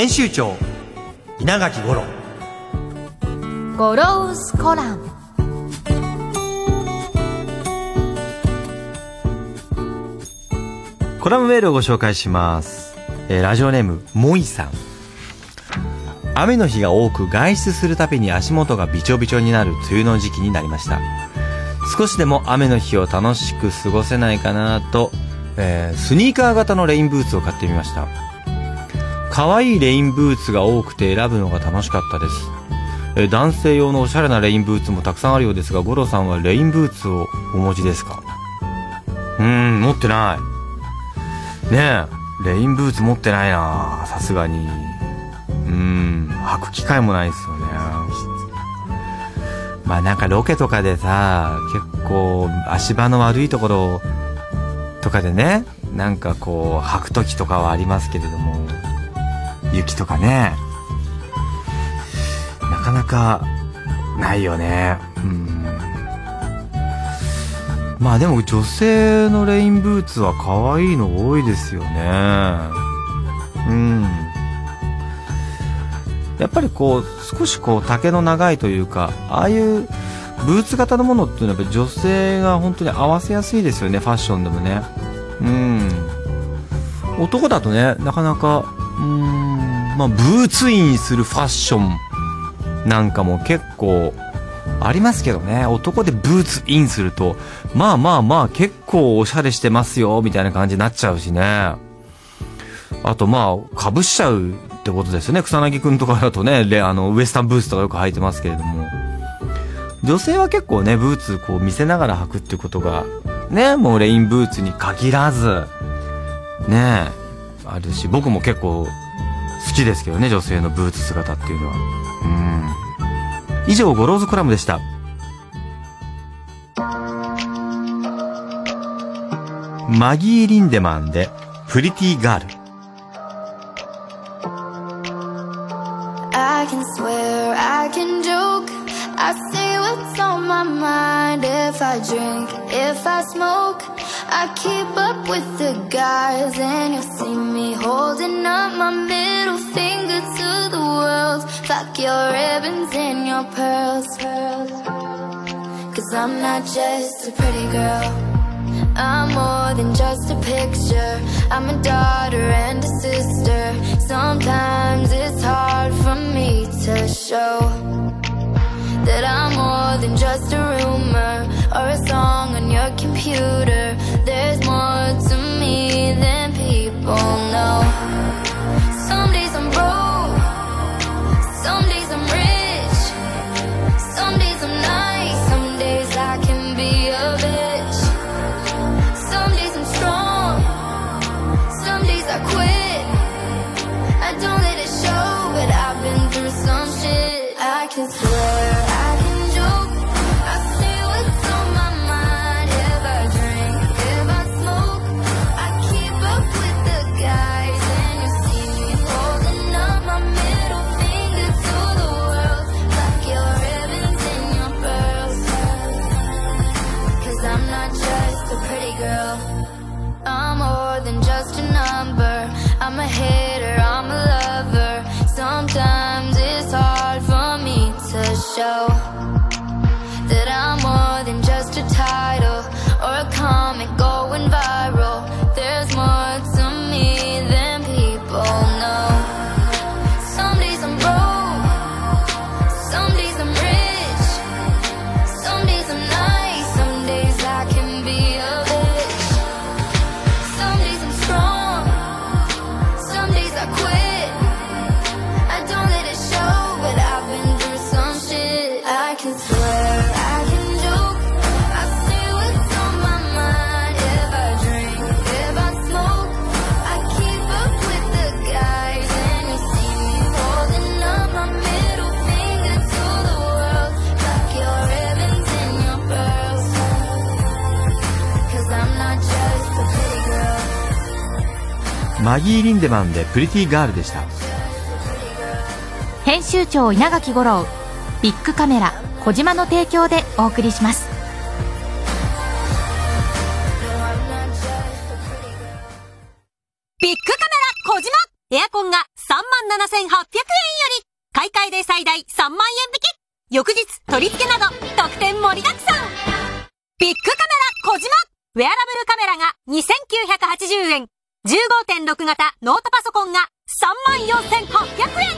編集長稲垣五郎。ゴロウスコラムコラムメールをご紹介します、えーラジオネームもいさん。雨の日が多く外出するたびに足元がびちょびちょになる梅雨の時期になりました。少しでも雨の日を楽しく過ごせないかなと、えースニーカー型のレインブーツを買ってみました可愛いレインブーツが多くて選ぶのが楽しかったです。男性用のおしゃれなレインブーツもたくさんあるようですが五郎さんはレインブーツをお持ちですか？うん持ってない。ねえレインブーツ持ってないなさすがに。うん履く機会もないですよね。まあなんかロケとかでさ結構足場の悪いところとかでねなんかこう履く時とかはありますけれども。雪とかね。なかなかないよね。うん。まあでも女性のレインブーツは可愛いの多いですよね。うん。やっぱりこう少しこう丈の長いというかああいうブーツ型のものっていうのはやっぱ女性が本当に合わせやすいですよねファッションでもね。うん。男だとねなかなかまあブーツインするファッションなんかも結構ありますけどね。男でブーツインするとまあまあまあ結構おしゃれしてますよみたいな感じになっちゃうしね。あとまあかぶしちゃうってことですよね。草薙くんとかだとねレあのウエスタンブーツとかよく履いてますけれども。女性は結構ねブーツこう見せながら履くってことがねもうレインブーツに限らずねあるし僕も結構好きですけどね女性のブーツ姿っていうのは。うん。以上ゴローズコラムでした。マギー・リンデマンで Pretty Girl。Not just a pretty girl. I'm more than just a picture. I'm a daughter and a sister. Sometimes it's hard for me to show that I'm more than just a rumor or a song on your computer. マギー・リンデマンでプリティガールでした。編集長稲垣吾郎ビッグカメラ小島の提供でお送りします。ビッグカメラ小島。エアコンが37,800円より買い替えで最大3万円引き。翌日取り付けなど特典盛りだくさん。ビッグカメラ小島。ウェアラブルカメラが2980円15.6型ノートパソコンが34,800円。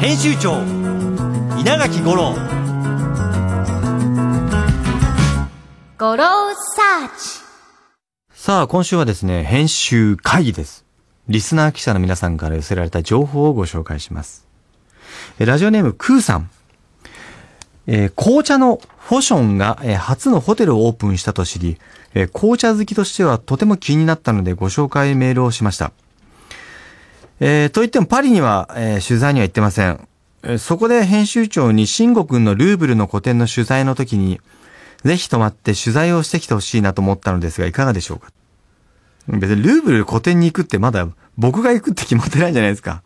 編集長稲垣吾郎。ゴローサーチ。さあ今週はですね編集会議です。リスナー記者の皆さんから寄せられた情報をご紹介します。えラジオネームクーさんえー紅茶のフォションが、えー初のホテルをオープンしたと知り、えー紅茶好きとしてはとても気になったのでご紹介メールをしました。えーといってもパリには、えー取材には行ってません。えーそこで編集長に慎吾くんのルーブルの個展の取材の時に、ぜひ泊まって取材をしてきてほしいなと思ったのですが、いかがでしょうか？別にルーブル個展に行くってまだ僕が行くって決まってないんじゃないですか。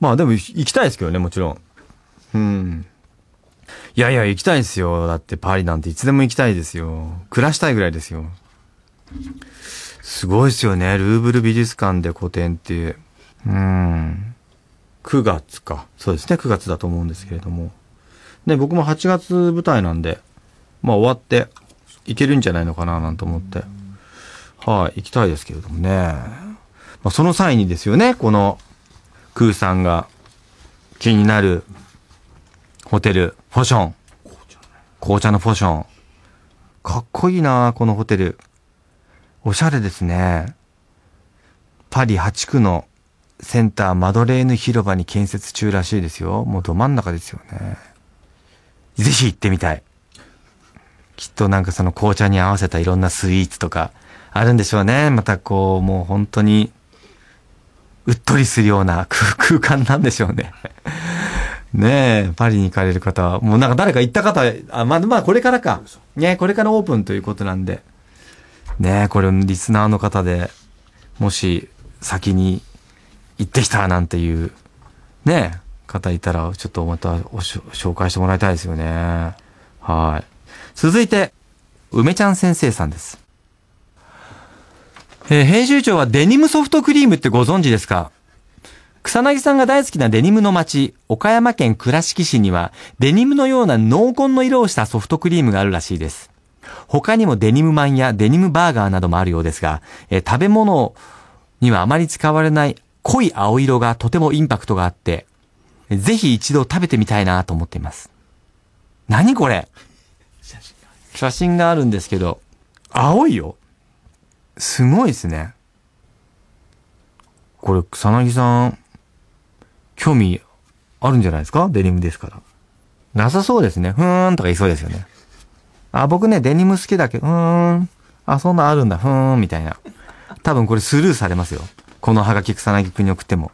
まあでも行きたいですけどね、もちろん。うん。いやいや、行きたいですよ。だってパリなんていつでも行きたいですよ。暮らしたいぐらいですよ。すごいですよね。ルーブル美術館で個展って。うん。9月か。そうですね。9月だと思うんですけれども。ね、僕も8月舞台なんで、まあ終わって行けるんじゃないのかななんて思って。はい、行きたいですけれどもね。まあその際にですよね、この、クーさんが気になるホテル、フォション。紅茶のフォション。かっこいいなこのホテル。おしゃれですね。パリ8区のセンターマドレーヌ広場に建設中らしいですよ。もうど真ん中ですよね。ぜひ行ってみたい。きっとなんかその紅茶に合わせたいろんなスイーツとかあるんでしょうね。またこう、もう本当に、うっとりするような空間なんでしょうね。ねえ、パリに行かれる方は、もうなんか誰か行った方、あ、まあ、まあ、これからか。ねこれからオープンということなんで。ねえ、これリスナーの方で、もし先に行ってきたなんていう、ねえ、方いたら、ちょっとまた紹介してもらいたいですよね。はい。続いて、梅ちゃん先生さんです。えー編集長はデニムソフトクリームってご存知ですか？草薙さんが大好きなデニムの街、岡山県倉敷市には、デニムのような濃紺の色をしたソフトクリームがあるらしいです。他にもデニムマンやデニムバーガーなどもあるようですが、えー食べ物にはあまり使われない濃い青色がとてもインパクトがあって、ぜひ一度食べてみたいなと思っています。何これ？写真があるんですけど、青いよ。すごいですね。これ、草薙さん、興味あるんじゃないですか？デニムですから。なさそうですね。ふーんとか言いそうですよね。あ、僕ね、デニム好きだけど、うーん。あ、そんなあるんだ。ふーん、みたいな。多分これスルーされますよ。このハガキ草薙くんに送っても。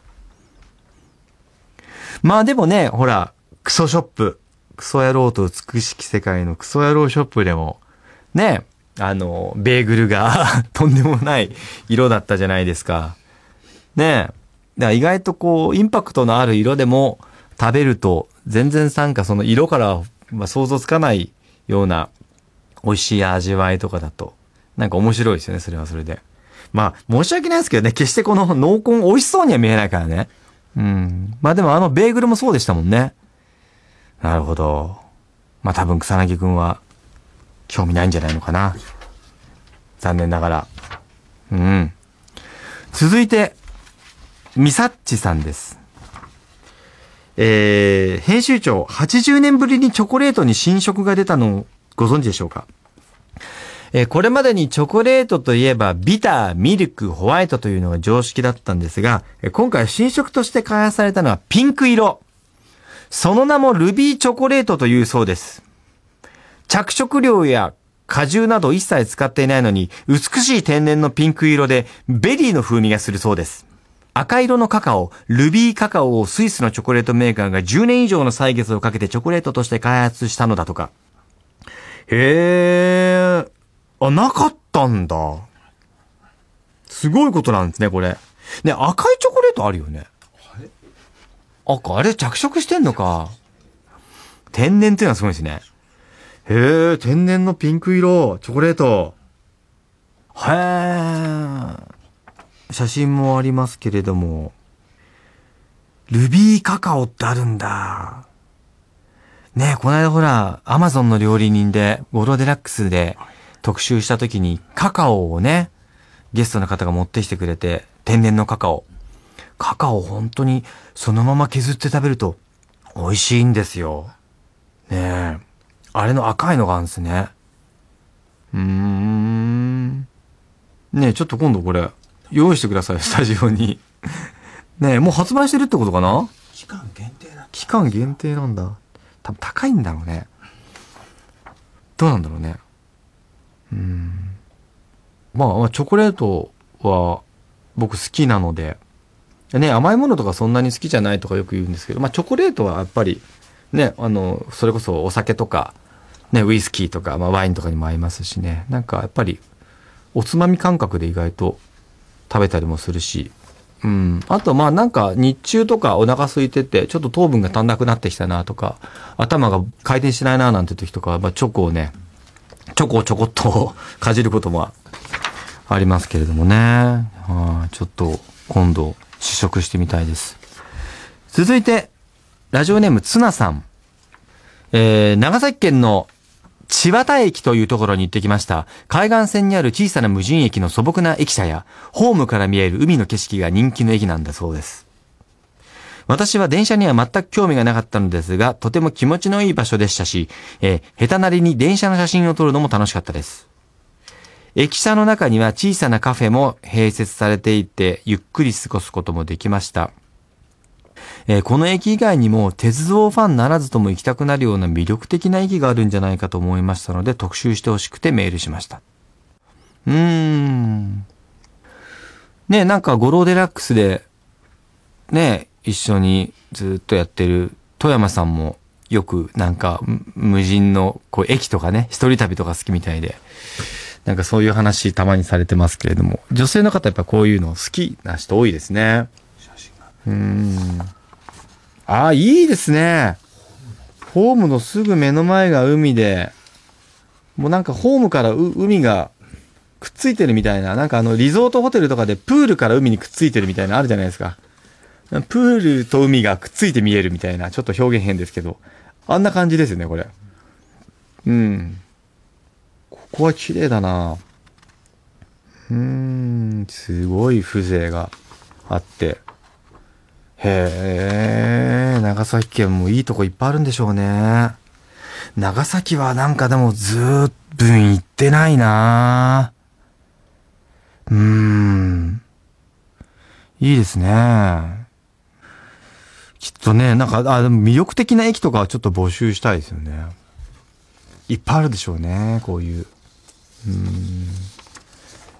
まあでもね、ほら、クソショップ。クソ野郎と美しき世界のクソ野郎ショップでも、ね、あの、ベーグルが とんでもない色だったじゃないですか。ねえ。だから意外とこう、インパクトのある色でも食べると、全然なんかその色から、ま、想像つかないような美味しい味わいとかだと、なんか面白いですよね、それはそれで。まあ、申し訳ないですけどね、決してこの濃紺美味しそうには見えないからね。うん。まあでもあのベーグルもそうでしたもんね。なるほど。まあ多分草薙くんは興味ないんじゃないのかな。残念ながら。うん。続いて、ミサッチさんです。えー、編集長、80年ぶりにチョコレートに新色が出たのをご存知でしょうか？えーこれまでにチョコレートといえばビター、ミルク、ホワイトというのが常識だったんですが、今回新色として開発されたのはピンク色。その名もルビーチョコレートというそうです。着色料や果汁など一切使っていないのに、美しい天然のピンク色でベリーの風味がするそうです。赤色のカカオ、ルビーカカオをスイスのチョコレートメーカーが10年以上の歳月をかけてチョコレートとして開発したのだとか。へえ。あ、なかったんだ。すごいことなんですね、これ。ね、赤いチョコレートあるよね。赤、あれ着色してんのか。天然っていうのはすごいですね。へえ、天然のピンク色、チョコレート。へえ。写真もありますけれども。ルビーカカオってあるんだ。ねえ、この間ほら、アマゾンの料理人で、ゴロデラックスで特集した時にカカオをね、ゲストの方が持ってきてくれて、天然のカカオ。カカオ本当にそのまま削って食べると美味しいんですよ。ねえ。あれの赤いのがあるんですね。うーん。ねえ、ちょっと今度これ、用意してください、スタジオに。ねえ、もう発売してるってことかな？期間限定だ期間限定なんだ。多分高いんだろうね。どうなんだろうね。うーん。まあ、まあチョコレートは僕好きなので、ね、甘いものとかそんなに好きじゃないとかよく言うんですけど、まあチョコレートはやっぱり、ね、あの、それこそお酒とか、ね、ウイスキーとか、まあワインとかにも合いますしね、なんかやっぱり、おつまみ感覚で意外と食べたりもするし、うん。あと、まあなんか日中とかお腹空いてて、ちょっと糖分が足んなくなってきたなとか、頭が回転しないななんて時とか、まあチョコをね、チョコをちょこっと かじることもありますけれどもね。はいちょっと今度試食してみたいです。続いて、ラジオネームツナさん。えー、長崎県の千綿駅というところに行ってきました。海岸線にある小さな無人駅の素朴な駅舎や、ホームから見える海の景色が人気の駅なんだそうです。私は電車には全く興味がなかったのですが、とても気持ちのいい場所でしたし、えー下手なりに電車の写真を撮るのも楽しかったです。駅舎の中には小さなカフェも併設されていて、ゆっくり過ごすこともできました。えーこの駅以外にも鉄道ファンならずとも行きたくなるような魅力的な駅があるんじゃないかと思いましたので特集してほしくてメールしました。うーん。ねなんかゴローデラックスで、ね一緒にずっとやってる富山さんもよくなんかむ無人のこう駅とかね、一人旅とか好きみたいで、なんかそういう話たまにされてますけれども、女性の方やっぱこういうの好きな人多いですね。うーん。ああ、いいですね。ホームのすぐ目の前が海で、もうなんかホームから海がくっついてるみたいな、なんかあのリゾートホテルとかでプールから海にくっついてるみたいなあるじゃないですか。プールと海がくっついて見えるみたいな、ちょっと表現変ですけど、あんな感じですよね、これ。うん。ここは綺麗だなうーん、すごい風情があって。へえ、長崎県もいいとこいっぱいあるんでしょうね。長崎はなんかでもずーっと行ってないなうーん。いいですね。きっとね、なんか、あ、でも魅力的な駅とかはちょっと募集したいですよね。いっぱいあるでしょうね、こういう。うん。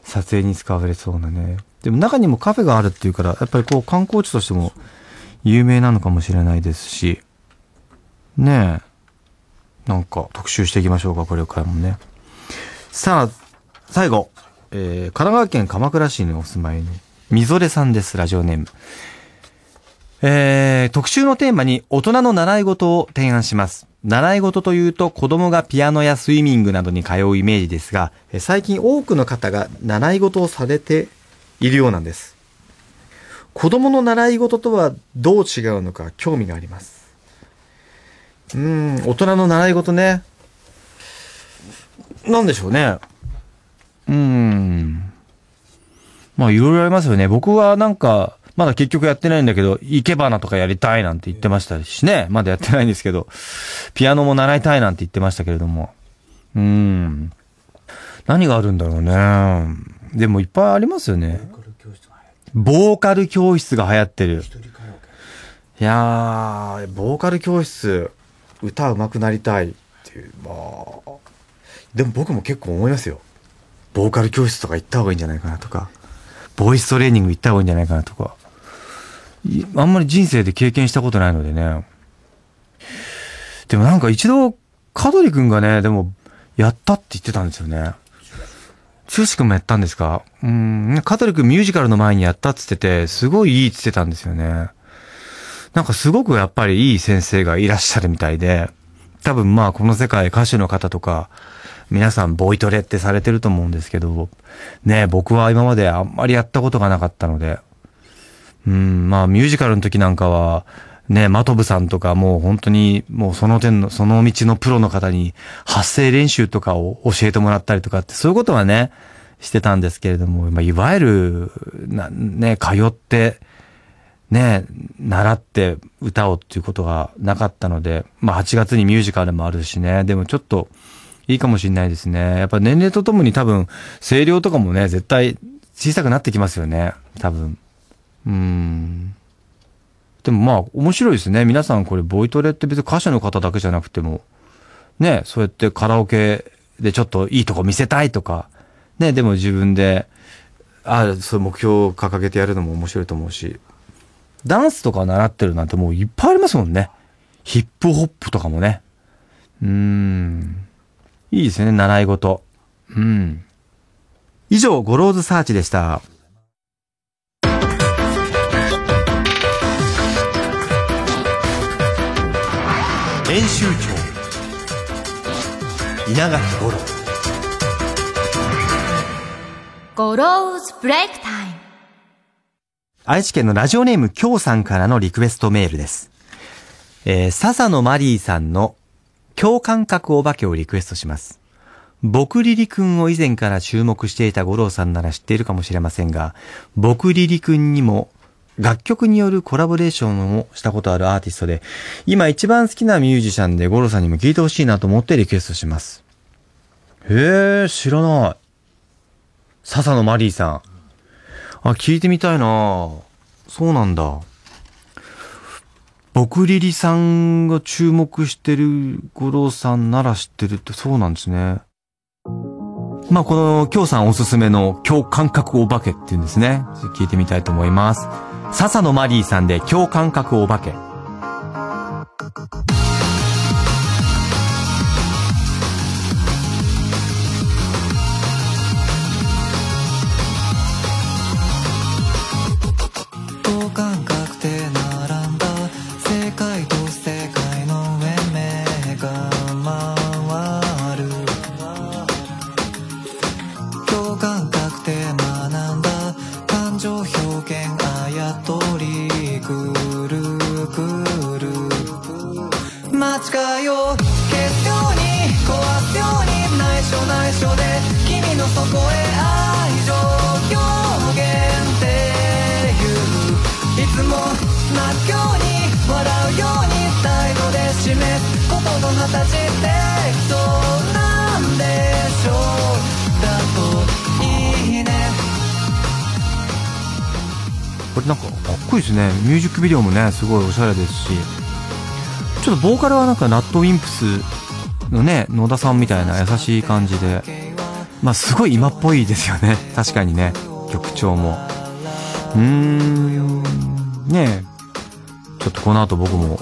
撮影に使われそうなね。でも中にもカフェがあるっていうから、やっぱりこう観光地としても有名なのかもしれないですし、ねえ、なんか特集していきましょうか、これからもね。さあ、最後、えー神奈川県鎌倉市にお住まいのみぞれさんです、ラジオネーム。えー、特集のテーマに大人の習い事を提案します。習い事というと子供がピアノやスイミングなどに通うイメージですが、最近多くの方が習い事をされているようなんです。子供の習い事とはどう違うのか興味があります。うん、大人の習い事ね。なんでしょうね。うーん。まあいろいろありますよね。僕はなんか、まだ結局やってないんだけど、生け花とかやりたいなんて言ってましたしね。まだやってないんですけど、ピアノも習いたいなんて言ってましたけれども。うーん。何があるんだろうね。でもいっぱいありますよね。ボーカル教室が流行ってる。いやー、ボーカル教室、歌上手くなりたいっていう、まあ、でも僕も結構思いますよ。ボーカル教室とか行った方がいいんじゃないかなとか、ボイストレーニング行った方がいいんじゃないかなとか。あんまり人生で経験したことないのでね。でもなんか一度、香取くんがね、でも、やったって言ってたんですよね。剛くんもやったんですか？うん、香取くんミュージカルの前にやったって言ってて、すごいいいって言ってたんですよね。なんかすごくやっぱりいい先生がいらっしゃるみたいで、多分まあこの世界歌手の方とか、皆さんボイトレってされてると思うんですけど、ね僕は今まであんまりやったことがなかったので、うん、まあミュージカルの時なんかは、ね、マトブさんとかもう本当にもうその点の、その道のプロの方に発声練習とかを教えてもらったりとかってそういうことはね、してたんですけれども、まあ、いわゆる、な、ね、通って、ね、習って歌をっていうことがなかったので、まあ8月にミュージカルもあるしね、でもちょっといいかもしれないですね。やっぱ年齢とともに多分声量とかもね、絶対小さくなってきますよね、多分。うーん。でもまあ面白いですね。皆さんこれボイトレって別に歌手の方だけじゃなくても、ね、そうやってカラオケでちょっといいとこ見せたいとか、ね、でも自分で、ああそういう目標を掲げてやるのも面白いと思うし、ダンスとか習ってるなんてもういっぱいありますもんね。ヒップホップとかもね。うん。いいですね、習い事。うん。以上、ゴローズサーチでした。編集長稲垣吾郎ゴローズブレイクタイム。愛知県のラジオネーム京さんからのリクエストメールです。えー、笹野マリーさんの共感覚お化けをリクエストします。僕リリくんを以前から注目していた五郎さんなら知っているかもしれませんが、僕リリくんにも楽曲によるコラボレーションをしたことあるアーティストで、今一番好きなミュージシャンで五郎さんにも聴いてほしいなと思ってリクエストします。へえ、知らない。笹野マリーさん。あ、聞いてみたいなそうなんだ。僕リリさんが注目してる五郎さんなら知ってるってそうなんですね。まあ、この、京さんおすすめの共感覚お化けっていうんですね。聞いてみたいと思います。笹野マリーさんで共感覚お化け。クビデオもね、すごいおしゃれですし。ちょっとボーカルはなんかナットウィンプスのね、野田さんみたいな優しい感じで。まあすごい今っぽいですよね。確かにね。曲調も。うーん。ねえ。ちょっとこの後僕も、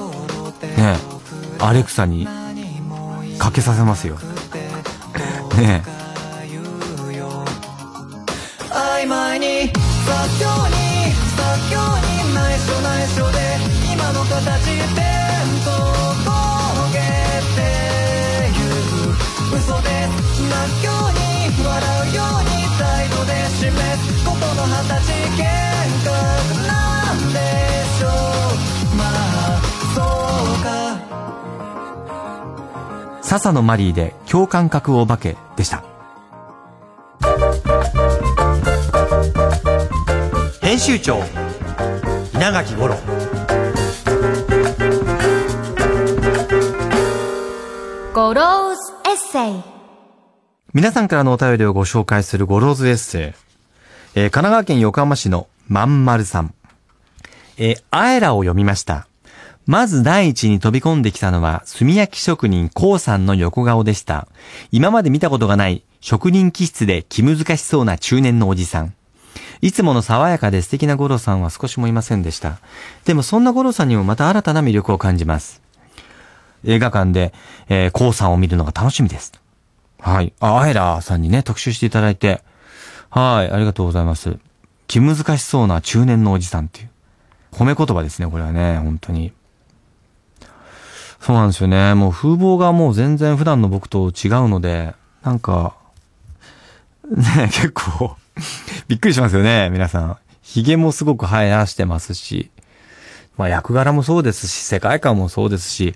ねえ、アレクサにかけさせますよ。ねえ。曖昧に咲くように咲くように緒で今の形でと焦げてゆく嘘で泣くように笑うように態度で示すことの二十歳幻覚なんでしょう。まあそうか。笹野マリーで共感覚お化けでした。編集長稲垣吾郎ゴローズエッセイ。皆さんからのお便りをご紹介するゴローズエッセイ。えー神奈川県横浜市のまんまるさん。えー AERA を読みました。まず第一に飛び込んできたのは、炭焼き職人コウさんの横顔でした。今まで見たことがない職人気質で気難しそうな中年のおじさん。いつもの爽やかで素敵な五郎さんは少しもいませんでした。でもそんな五郎さんにもまた新たな魅力を感じます。映画館で、えー、コウさんを見るのが楽しみです。はい。あ、アエラさんにね、特集していただいて。はい、ありがとうございます。気難しそうな中年のおじさんっていう。褒め言葉ですね、これはね、本当に。そうなんですよね。もう風貌がもう全然普段の僕と違うので、なんか、ね、結構、びっくりしますよね、皆さん。髭もすごく生やしてますし、まあ役柄もそうですし、世界観もそうですし、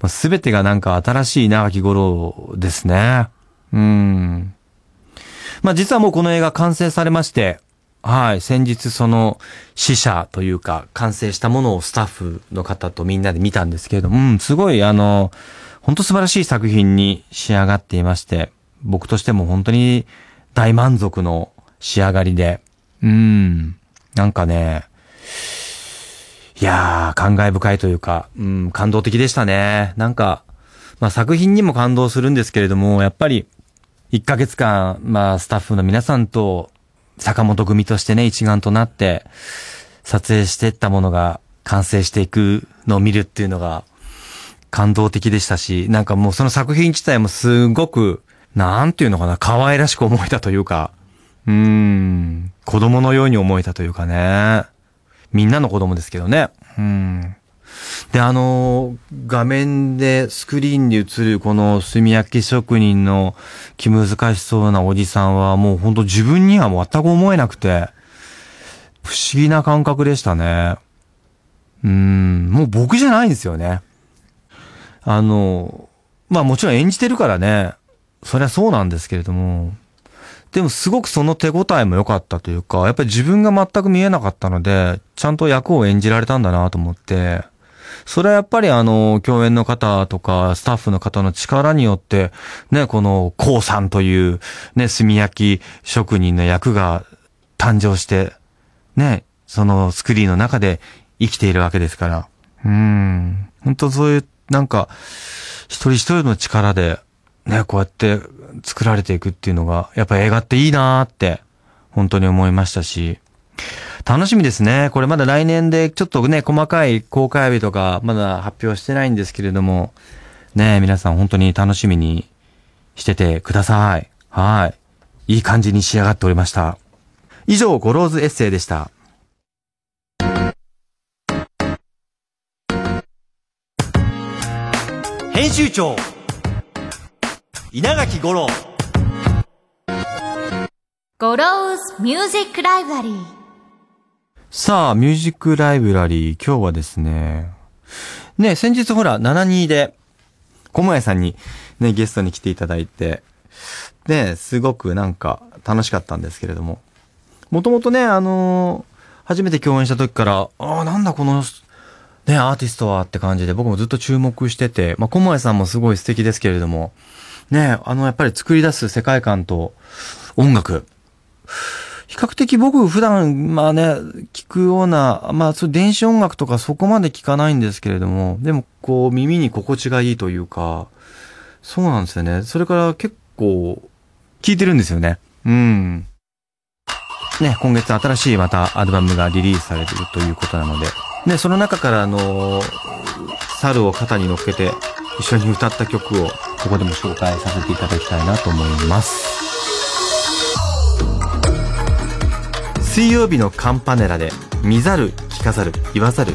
まあ、てがなんか新しい稲垣吾郎ですね。うん。まあ実はもうこの映画完成されまして、はい、先日その死者というか完成したものをスタッフの方とみんなで見たんですけれども、うん、すごいあの、本当素晴らしい作品に仕上がっていまして、僕としても本当に大満足の仕上がりで、うん、なんかね、いやー、感慨深いというか、うん、感動的でしたね。なんか、まあ作品にも感動するんですけれども、やっぱり、1ヶ月間、まあスタッフの皆さんと、坂本組としてね、一丸となって、撮影していったものが完成していくのを見るっていうのが、感動的でしたし、なんかもうその作品自体もすごく、なんていうのかな、可愛らしく思えたというか、うん、子供のように思えたというかね。みんなの子供ですけどね。うん。で、あの画面でスクリーンに映るこの炭焼き職人の気難しそうなおじさんはもう本当自分には全く思えなくて、不思議な感覚でしたね。うん、もう僕じゃないんですよね。あの、まあもちろん演じてるからね、そりゃそうなんですけれども、でもすごくその手応えも良かったというか、やっぱり自分が全く見えなかったので、ちゃんと役を演じられたんだなと思って、それはやっぱりあの、共演の方とか、スタッフの方の力によって、ね、この、こうさんという、ね、炭焼き職人の役が誕生して、ね、そのスクリーンの中で生きているわけですから。うん。本当そういう、なんか、一人一人の力で、ね、こうやって作られていくっていうのが、やっぱ映画っていいなーって、本当に思いましたし、楽しみですね。これまだ来年でちょっとね、細かい公開日とかまだ発表してないんですけれども、ね、皆さん本当に楽しみにしててください。はい。いい感じに仕上がっておりました。以上、ゴローズエッセイでした。編集長稲垣吾郎ゴローズミュージックライブラリー。さあ、ミュージックライブラリー、今日はですね、ね、先日ほら、72で、小林さんにね、ゲストに来ていただいて、で、すごくなんか楽しかったんですけれども、もともとね、あのー初めて共演した時から、ああ、なんだこの、ね、アーティストはって感じで僕もずっと注目してて、まあ、小林さんもすごい素敵ですけれども、ね、あの、やっぱり作り出す世界観と音楽、比較的僕普段、まあね、聞くような、まあそう電子音楽とかそこまで聞かないんですけれども、でもこう耳に心地がいいというか、そうなんですよね。それから結構聞いてるんですよね。うん。ね、今月新しいまたアルバムがリリースされてるということなので、ね、その中からあの、猿を肩に乗っけて一緒に歌った曲をここでも紹介させていただきたいなと思います。水曜日のカンパネラで見ざる聞かざる言わざる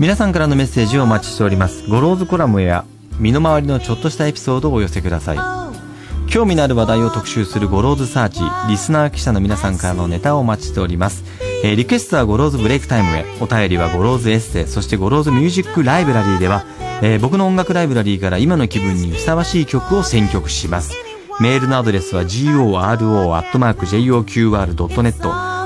皆さんからのメッセージをお待ちしております。ゴローズコラムや身の回りのちょっとしたエピソードをお寄せください。興味のある話題を特集するゴローズサーチリスナー記者の皆さんからのネタをお待ちしております、えーリクエストはゴローズブレイクタイムへ。お便りはゴローズエッセイそしてゴローズミュージックライブラリーでは、えー僕の音楽ライブラリーから今の気分にふさわしい曲を選曲します。メールのアドレスは goro.joqr.net